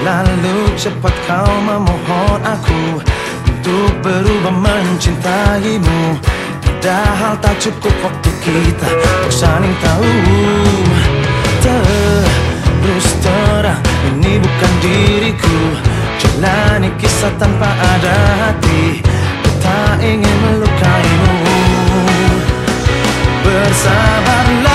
Lalu cepat kau memohon aku Untuk berubah mencintaimu. Padahal tak cukup waktu kita Untuk saling tahu. Terus terang Ini bukan diriku. Jalani kisah tanpa ada hati. Ku tak ingin melukaimu. Bersabarlah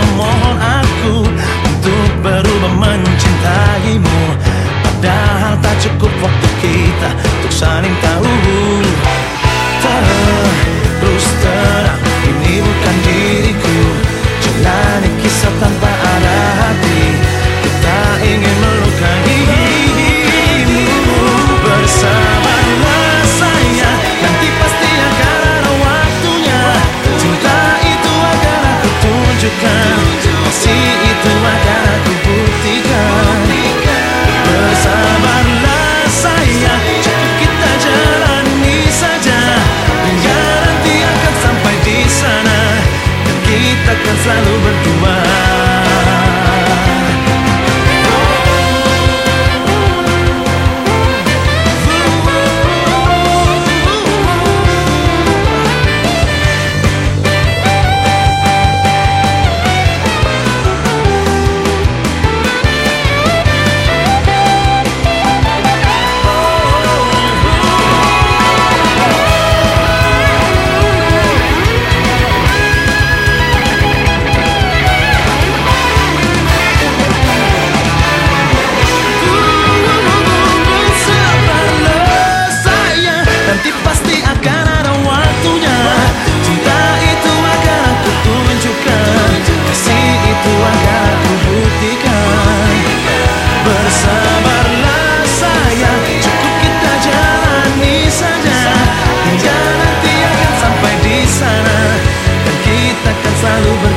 memohon aku Untuk berubah mencintaimu. Padahal tak cukup waktu nanti pasti akan ada waktunya. Cinta itu akan aku tunjukkan. Kasih itu akan aku buktikan. Bersabarlah sayang. Cukup kita jalani saja. Hingga nanti akan sampai di sana. Dan kita akan selalu bersama